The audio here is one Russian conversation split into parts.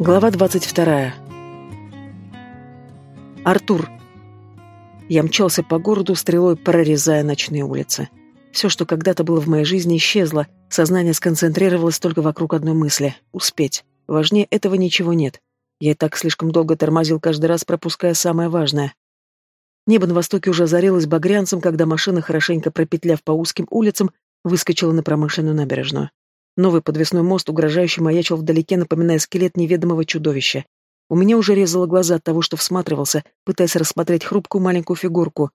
Глава 22. Артур. Я мчался по городу, стрелой прорезая ночные улицы. Все, что когда-то было в моей жизни, исчезло, сознание сконцентрировалось только вокруг одной мысли — успеть. Важнее этого ничего нет. Я и так слишком долго тормозил каждый раз, пропуская самое важное. Небо на востоке уже озарилось багрянцем, когда машина, хорошенько пропетляв по узким улицам, выскочила на промышленную набережную. Новый подвесной мост угрожающе маячил вдалеке, напоминая скелет неведомого чудовища. У меня уже резало глаза от того, что всматривался, пытаясь рассмотреть хрупкую маленькую фигурку.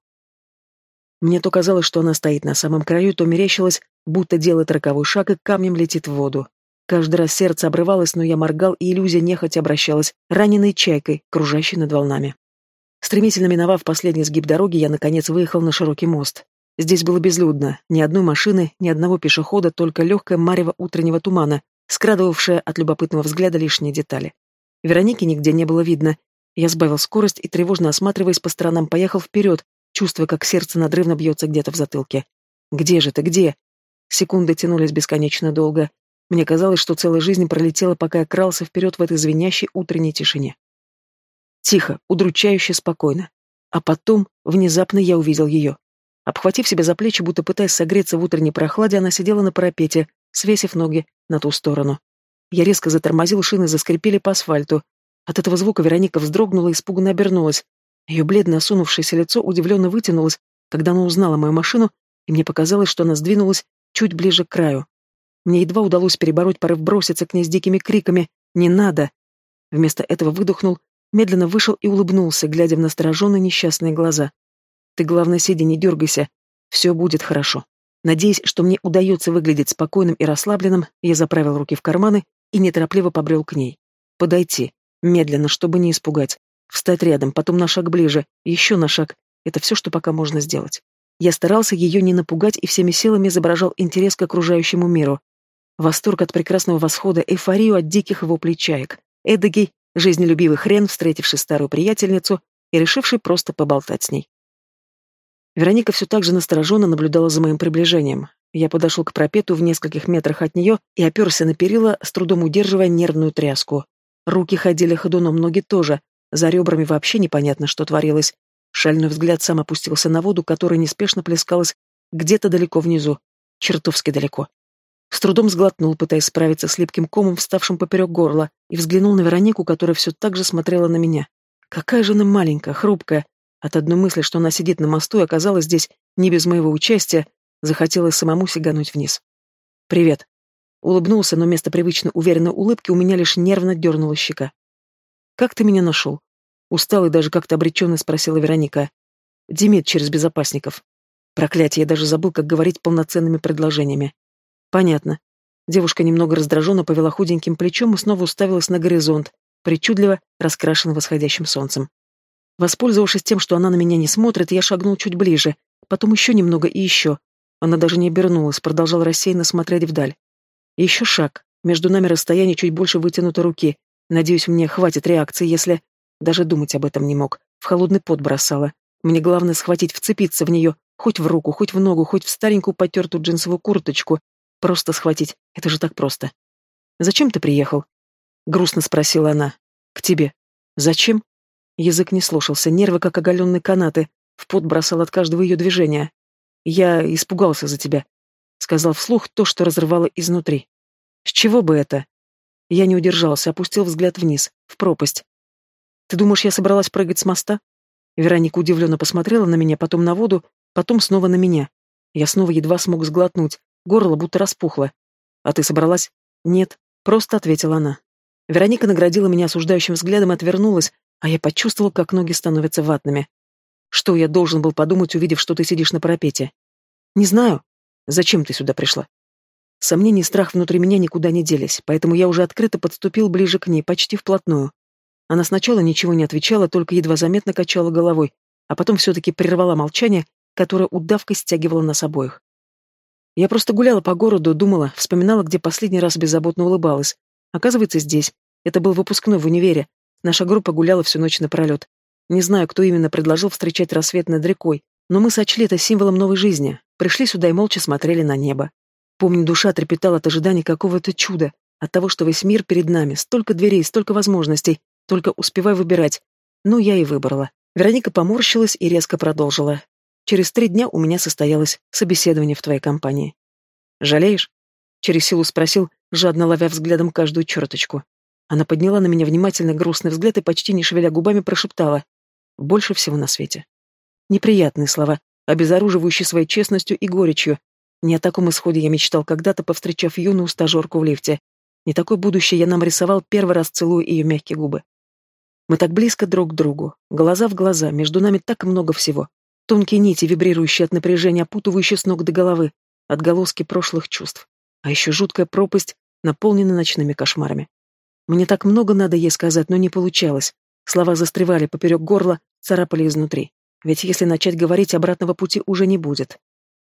Мне то казалось, что она стоит на самом краю, то мерещилось, будто делает роковой шаг и камнем летит в воду. Каждый раз сердце обрывалось, но я моргал, и иллюзия нехотя обращалась, раненой чайкой, кружащей над волнами. Стремительно миновав последний сгиб дороги, я, наконец, выехал на широкий мост. Здесь было безлюдно, ни одной машины, ни одного пешехода, только легкое марево утреннего тумана, скрадывавшее от любопытного взгляда лишние детали. Вероники нигде не было видно. Я сбавил скорость и, тревожно осматриваясь по сторонам, поехал вперед, чувствуя, как сердце надрывно бьется где-то в затылке. «Где же ты, где?» Секунды тянулись бесконечно долго. Мне казалось, что целая жизнь пролетела, пока я крался вперед в этой звенящей утренней тишине. Тихо, удручающе спокойно. А потом, внезапно, я увидел ее. Обхватив себя за плечи, будто пытаясь согреться в утренней прохладе, она сидела на парапете, свесив ноги на ту сторону. Я резко затормозил, шины заскрипели по асфальту. От этого звука Вероника вздрогнула и испуганно обернулась. Ее бледно осунувшееся лицо удивленно вытянулось, когда она узнала мою машину, и мне показалось, что она сдвинулась чуть ближе к краю. Мне едва удалось перебороть порыв броситься к ней с дикими криками «Не надо!». Вместо этого выдохнул, медленно вышел и улыбнулся, глядя в настороженные несчастные глаза. Ты, главное, сиди, не дергайся. Все будет хорошо. Надеясь, что мне удается выглядеть спокойным и расслабленным, я заправил руки в карманы и неторопливо побрел к ней. Подойти. Медленно, чтобы не испугать. Встать рядом, потом на шаг ближе, еще на шаг. Это все, что пока можно сделать. Я старался ее не напугать и всеми силами изображал интерес к окружающему миру. Восторг от прекрасного восхода, эйфорию от диких воплей чаек. Эдакий, жизнелюбивый хрен, встретивший старую приятельницу и решивший просто поболтать с ней. Вероника все так же настороженно наблюдала за моим приближением. Я подошел к пропету в нескольких метрах от нее и оперся на перила, с трудом удерживая нервную тряску. Руки ходили ходуном, ноги тоже. За ребрами вообще непонятно, что творилось. Шальной взгляд сам опустился на воду, которая неспешно плескалась где-то далеко внизу. Чертовски далеко. С трудом сглотнул, пытаясь справиться с липким комом, вставшим поперек горла, и взглянул на Веронику, которая все так же смотрела на меня. Какая же она маленькая, хрупкая, от одной мысли, что она сидит на мосту и оказалась здесь не без моего участия, захотелось самому сигануть вниз. «Привет». Улыбнулся, но вместо привычной уверенной улыбки у меня лишь нервно дернула щека. «Как ты меня нашел?» Устал и даже как-то обреченно спросила Вероника. «Димит через безопасников». Проклятие, я даже забыл, как говорить полноценными предложениями. «Понятно». Девушка немного раздраженно повела худеньким плечом и снова уставилась на горизонт, причудливо раскрашенный восходящим солнцем. Воспользовавшись тем, что она на меня не смотрит, я шагнул чуть ближе, потом еще немного и еще. Она даже не обернулась, продолжала рассеянно смотреть вдаль. еще шаг. Между нами расстояние чуть больше вытянутой руки. Надеюсь, мне хватит реакции, если... Даже думать об этом не мог. В холодный пот бросала. Мне главное схватить, вцепиться в нее. Хоть в руку, хоть в ногу, хоть в старенькую потертую джинсовую курточку. Просто схватить. Это же так просто. «Зачем ты приехал?» Грустно спросила она. «К тебе». «Зачем?» Язык не слушался, нервы, как оголенные канаты, в пот бросал от каждого ее движения. «Я испугался за тебя», — сказал вслух то, что разрывало изнутри. «С чего бы это?» Я не удержался, опустил взгляд вниз, в пропасть. «Ты думаешь, я собралась прыгать с моста?» Вероника удивленно посмотрела на меня, потом на воду, потом снова на меня. Я снова едва смог сглотнуть, горло будто распухло. «А ты собралась?» «Нет», — просто ответила она. Вероника наградила меня осуждающим взглядом и отвернулась, а я почувствовал, как ноги становятся ватными. Что я должен был подумать, увидев, что ты сидишь на парапете? Не знаю. Зачем ты сюда пришла? Сомнения и страх внутри меня никуда не делись, поэтому я уже открыто подступил ближе к ней, почти вплотную. Она сначала ничего не отвечала, только едва заметно качала головой, а потом все-таки прервала молчание, которое удавкой стягивало нас обоих. Я просто гуляла по городу, думала, вспоминала, где последний раз беззаботно улыбалась. Оказывается, здесь. Это был выпускной в универе, Наша группа гуляла всю ночь напролет. Не знаю, кто именно предложил встречать рассвет над рекой, но мы сочли это символом новой жизни, пришли сюда и молча смотрели на небо. Помню, душа трепетала от ожидания какого-то чуда, От того, что весь мир перед нами, столько дверей, столько возможностей, только успевай выбирать. Ну, я и выбрала. Вероника поморщилась и резко продолжила. Через три дня у меня состоялось собеседование в твоей компании. Жалеешь? Через силу спросил, жадно ловя взглядом каждую черточку. Она подняла на меня внимательно грустный взгляд и, почти не шевеля губами, прошептала. Больше всего на свете. Неприятные слова, обезоруживающие своей честностью и горечью. Не о таком исходе я мечтал когда-то, повстречав юную стажерку в лифте. Не такое будущее я нам рисовал, первый раз целуя ее мягкие губы. Мы так близко друг к другу, глаза в глаза, между нами так много всего. Тонкие нити, вибрирующие от напряжения, опутывающие с ног до головы, отголоски прошлых чувств. А еще жуткая пропасть, наполненная ночными кошмарами. Мне так много надо ей сказать, но не получалось. Слова застревали поперек горла, царапали изнутри. Ведь если начать говорить, обратного пути уже не будет.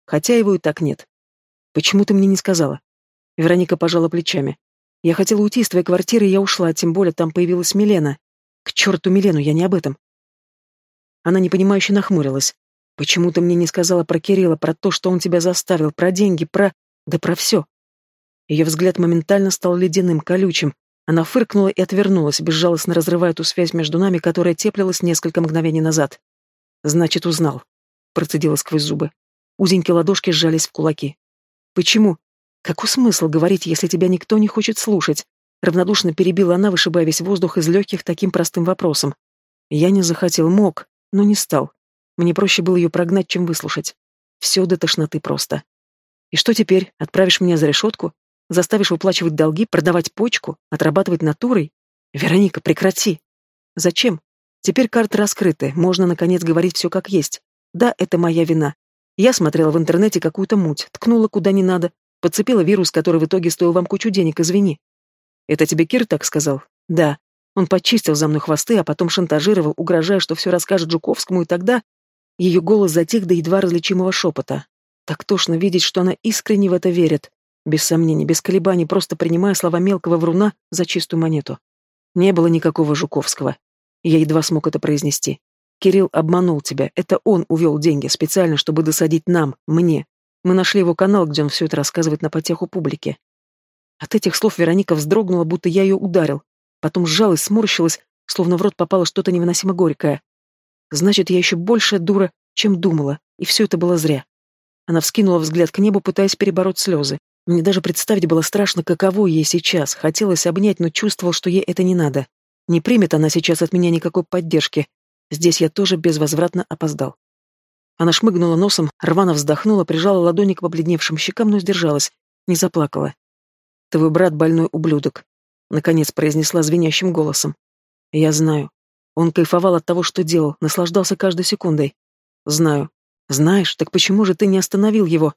Хотя его и так нет. Почему ты мне не сказала? Вероника пожала плечами. Я хотела уйти из твоей квартиры, я ушла, тем более там появилась Милена. К черту Милену, я не об этом. Она непонимающе нахмурилась. Почему ты мне не сказала про Кирилла, про то, что он тебя заставил, про деньги, про... да про все? Ее взгляд моментально стал ледяным, колючим. Она фыркнула и отвернулась, безжалостно разрывая ту связь между нами, которая теплилась несколько мгновений назад. «Значит, узнал», — процедила сквозь зубы. Узенькие ладошки сжались в кулаки. «Почему? Какой смысл говорить, если тебя никто не хочет слушать?» Равнодушно перебила она, вышибая весь воздух из легких таким простым вопросом. Я не захотел, мог, но не стал. Мне проще было ее прогнать, чем выслушать. Все до тошноты просто. И что теперь? Отправишь меня за решетку? Заставишь выплачивать долги, продавать почку, отрабатывать натурой? Вероника, прекрати. Зачем? Теперь карты раскрыты, можно, наконец, говорить все как есть. Да, это моя вина. Я смотрела в интернете какую-то муть, ткнула куда не надо, подцепила вирус, который в итоге стоил вам кучу денег, извини. Это тебе Кир так сказал? Да. Он почистил за мной хвосты, а потом шантажировал, угрожая, что все расскажет Жуковскому, и тогда... Ее голос затих до едва различимого шепота. Так тошно видеть, что она искренне в это верит. Без сомнений, без колебаний, просто принимая слова мелкого вруна за чистую монету. Не было никакого Жуковского. Я едва смог это произнести. Кирилл обманул тебя. Это он увел деньги специально, чтобы досадить нам, мне. Мы нашли его канал, где он все это рассказывает на потеху публике. От этих слов Вероника вздрогнула, будто я ее ударил. Потом сжалась, сморщилась, словно в рот попало что-то невыносимо горькое. Значит, я еще больше дура, чем думала, и все это было зря. Она вскинула взгляд к небу, пытаясь перебороть слезы. Мне даже представить было страшно, каково ей сейчас. Хотелось обнять, но чувствовал, что ей это не надо. Не примет она сейчас от меня никакой поддержки. Здесь я тоже безвозвратно опоздал. Она шмыгнула носом, рвано вздохнула, прижала ладони к побледневшим щекам, но сдержалась. Не заплакала. Твой брат больной ублюдок, наконец произнесла звенящим голосом. Я знаю. Он кайфовал от того, что делал, наслаждался каждой секундой. Знаю. Знаешь, так почему же ты не остановил его?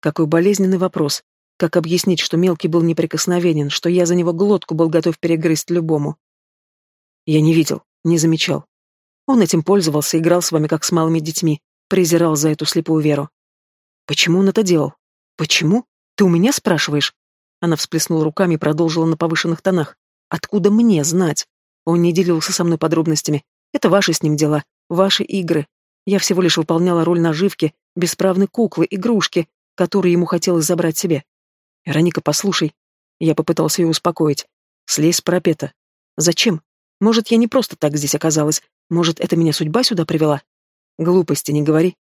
Какой болезненный вопрос. Как объяснить, что мелкий был неприкосновенен, что я за него глотку был готов перегрызть любому? Я не видел, не замечал. Он этим пользовался, играл с вами, как с малыми детьми, презирал за эту слепую веру. Почему он это делал? Почему? Ты у меня спрашиваешь? Она всплеснула руками и продолжила на повышенных тонах. «Откуда мне знать? Он не делился со мной подробностями. Это ваши с ним дела, ваши игры. Я всего лишь выполняла роль наживки, бесправной куклы, игрушки, которую ему хотелось забрать себе. Вероника, послушай. Я попытался ее успокоить. Слезь с парапета. Зачем? Может, я не просто так здесь оказалась. Может, это меня судьба сюда привела? Глупости не говори.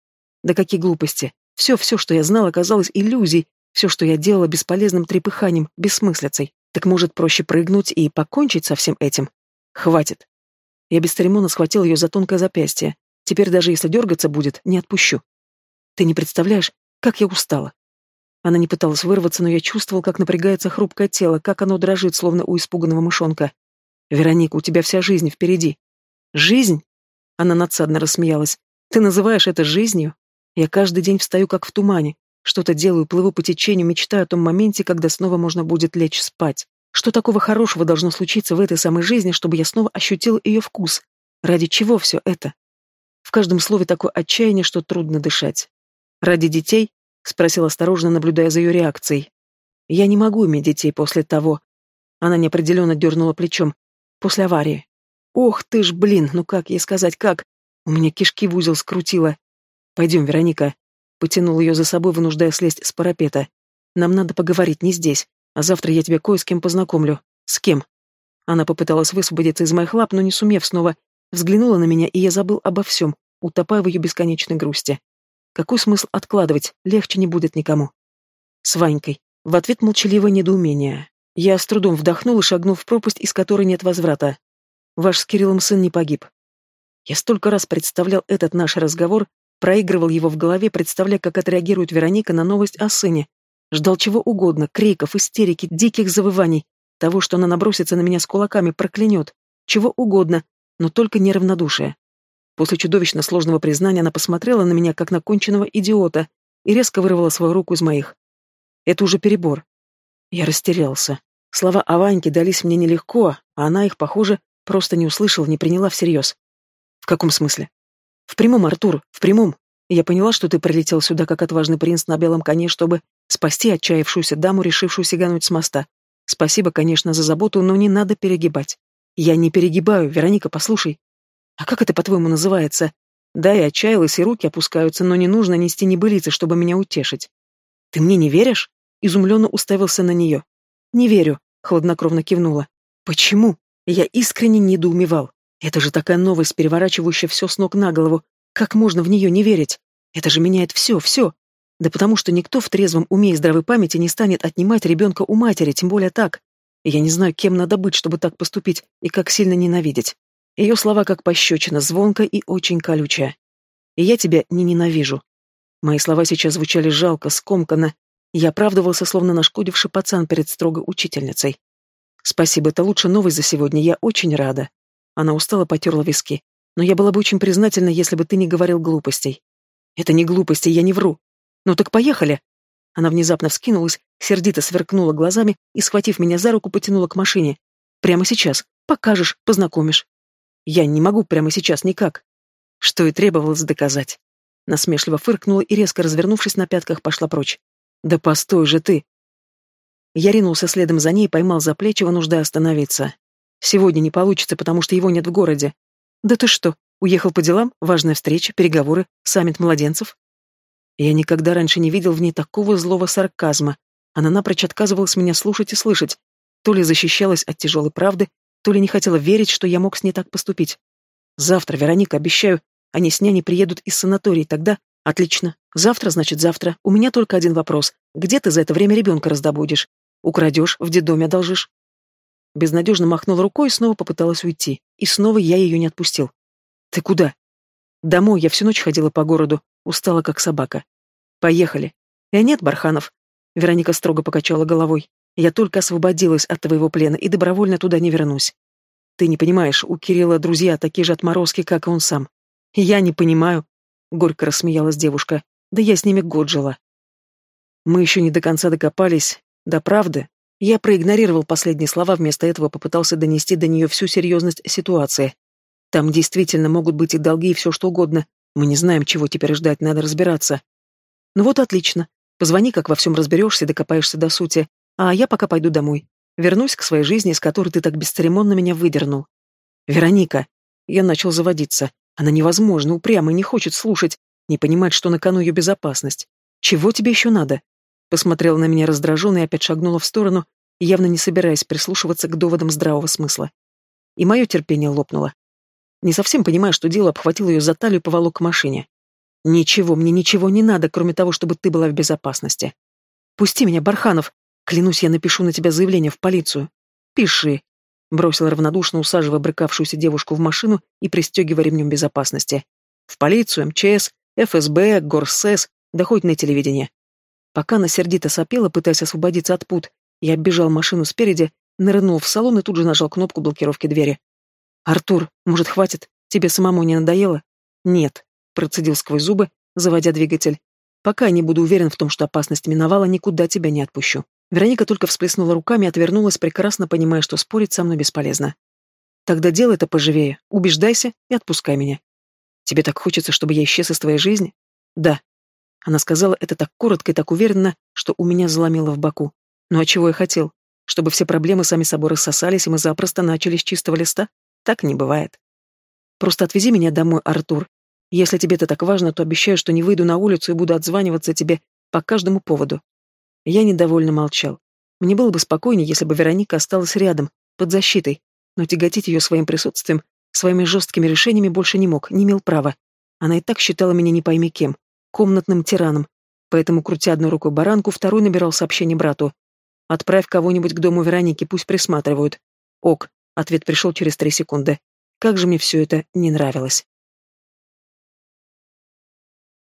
Да какие глупости. Все-все, что я знала, оказалось иллюзией, все, что я делала, бесполезным трепыханием, бессмыслицей. Так может, проще прыгнуть и покончить со всем этим? Хватит. Я бесцеремонно схватил ее за тонкое запястье. Теперь даже если дергаться будет, не отпущу. Ты не представляешь, как я устала. Она не пыталась вырваться, но я чувствовал, как напрягается хрупкое тело, как оно дрожит, словно у испуганного мышонка. «Вероника, у тебя вся жизнь впереди». «Жизнь?» Она надсадно рассмеялась. «Ты называешь это жизнью? Я каждый день встаю, как в тумане, что-то делаю, плыву по течению, мечтаю о том моменте, когда снова можно будет лечь спать. Что такого хорошего должно случиться в этой самой жизни, чтобы я снова ощутил ее вкус? Ради чего все это? В каждом слове такое отчаяние, что трудно дышать. «Ради детей?» — спросил осторожно, наблюдая за ее реакцией. «Я не могу иметь детей после того». Она неопределенно дернула плечом. «После аварии». «Ох ты ж, блин, ну как ей сказать, как? У меня кишки в узел скрутило. Пойдем, Вероника, Потянул ее за собой, вынуждая слезть с парапета. «Нам надо поговорить не здесь. А завтра я тебя кое с кем познакомлю. С кем? Она попыталась высвободиться из моих лап, но не сумев снова, взглянула на меня, и я забыл обо всем, утопая в ее бесконечной грусти. Какой смысл откладывать? Легче не будет никому. С Ванькой. В ответ молчаливое недоумение. Я с трудом вдохнул и шагнул в пропасть, из которой нет возврата. Ваш с Кириллом сын не погиб. Я столько раз представлял этот наш разговор, проигрывал его в голове, представляя, как отреагирует Вероника на новость о сыне. Ждал чего угодно, криков, истерики, диких завываний, того, что она набросится на меня с кулаками, проклянет, чего угодно, но только неравнодушие. После чудовищно сложного признания она посмотрела на меня, как на конченного идиота, и резко вырвала свою руку из моих. Это уже перебор. Я растерялся. Слова о Ваньке дались мне нелегко, а она их, похоже, просто не услышала, не приняла всерьез. В каком смысле? В прямом, Артур, в прямом. Я поняла, что ты прилетел сюда как отважный принц на белом коне, чтобы спасти отчаявшуюся даму, решившую сигануть с моста. Спасибо, конечно, за заботу, но не надо перегибать. Я не перегибаю, Вероника, послушай. А как это, по-твоему, называется? Да, и отчаялась, и руки опускаются, но не нужно нести небылицы, чтобы меня утешить. Ты мне не веришь? Изумленно уставился на нее. Не верю, хладнокровно кивнула. Почему? Я искренне недоумевал. Это же такая новость, переворачивающая все с ног на голову. Как можно в нее не верить? Это же меняет все, все. Да потому что никто в трезвом уме и здравой памяти не станет отнимать ребенка у матери, тем более так. я не знаю, кем надо быть, чтобы так поступить, и как сильно ненавидеть. Ее слова как пощечина, звонко и очень колючая. И я тебя не ненавижу. Мои слова сейчас звучали жалко, скомканно. Я оправдывался, словно нашкодивший пацан перед строгой учительницей. Спасибо, это лучшая новость за сегодня, я очень рада. Она устало потерла виски. Но я была бы очень признательна, если бы ты не говорил глупостей. Это не глупости, я не вру. Ну так поехали. Она внезапно вскинулась, сердито сверкнула глазами и, схватив меня за руку, потянула к машине. Прямо сейчас. Покажешь, познакомишь. Я не могу прямо сейчас никак. Что и требовалось доказать. Насмешливо фыркнула и, резко развернувшись на пятках, пошла прочь. «Да постой же ты!» Я ринулся следом за ней поймал за плечи, вынуждая остановиться. «Сегодня не получится, потому что его нет в городе». «Да ты что, уехал по делам? Важная встреча, переговоры, саммит младенцев?» Я никогда раньше не видел в ней такого злого сарказма. Она напрочь отказывалась меня слушать и слышать. То ли защищалась от тяжелой правды, то ли не хотела верить, что я мог с ней так поступить. Завтра, Вероника, обещаю, они с няней приедут из санатория, тогда... Отлично. Завтра, значит, завтра. У меня только один вопрос. Где ты за это время ребенка раздобудешь? Украдешь, в детдоме одолжишь? Безнадежно махнула рукой и снова попыталась уйти. И снова я ее не отпустил. Ты куда? Домой, я всю ночь ходила по городу. Устала, как собака. Поехали. Я «Э, нет, Барханов. Вероника строго покачала головой. Я только освободилась от твоего плена и добровольно туда не вернусь. Ты не понимаешь, у Кирилла друзья такие же отморозки, как и он сам. Я не понимаю. Горько рассмеялась девушка. Да я с ними год жила. Мы еще не до конца докопались. До правды. Я проигнорировал последние слова, вместо этого попытался донести до нее всю серьезность ситуации. Там действительно могут быть и долги, и все что угодно. Мы не знаем, чего теперь ждать, надо разбираться. Ну вот отлично. Позвони, как во всем разберешься, докопаешься до сути. А я пока пойду домой. Вернусь к своей жизни, из которой ты так бесцеремонно меня выдернул. Вероника. Я начал заводиться. Она невозможно, упряма и не хочет слушать, не понимает, что на кону ее безопасность. Чего тебе еще надо? Посмотрела на меня раздраженно и опять шагнула в сторону, явно не собираясь прислушиваться к доводам здравого смысла. И мое терпение лопнуло. Не совсем понимая, что дело, обхватил ее за талию и поволок к машине. «Ничего, мне ничего не надо, кроме того, чтобы ты была в безопасности. Пусти меня, Барханов, Клянусь, я напишу на тебя заявление в полицию. Пиши. Бросил равнодушно, усаживая брыкавшуюся девушку в машину и пристегивая ремнем безопасности. В полицию, МЧС, ФСБ, Горсэс, да хоть на телевидение. Пока она сердито сопела, пытаясь освободиться от пут, я оббежал машину спереди, нырнул в салон и тут же нажал кнопку блокировки двери. «Артур, может, хватит? Тебе самому не надоело?» «Нет», — процедил сквозь зубы, заводя двигатель. «Пока не буду уверен в том, что опасность миновала, никуда тебя не отпущу». Вероника только всплеснула руками и отвернулась, прекрасно понимая, что спорить со мной бесполезно. «Тогда делай это поживее, убеждайся и отпускай меня. Тебе так хочется, чтобы я исчез из твоей жизни?» «Да». Она сказала это так коротко и так уверенно, что у меня заломило в боку. «Ну а чего я хотел? Чтобы все проблемы сами собой рассосались, и мы запросто начали с чистого листа? Так не бывает. Просто отвези меня домой, Артур. Если тебе это так важно, то обещаю, что не выйду на улицу и буду отзваниваться тебе по каждому поводу. Я недовольно молчал. Мне было бы спокойнее, если бы Вероника осталась рядом, под защитой, но тяготить ее своим присутствием, своими жесткими решениями больше не мог, не имел права. Она и так считала меня не пойми кем, комнатным тираном, поэтому, крутя одной рукой баранку, второй набирал сообщение брату. «Отправь кого-нибудь к дому Вероники, пусть присматривают». «Ок», — ответ пришел через три секунды. Как же мне все это не нравилось.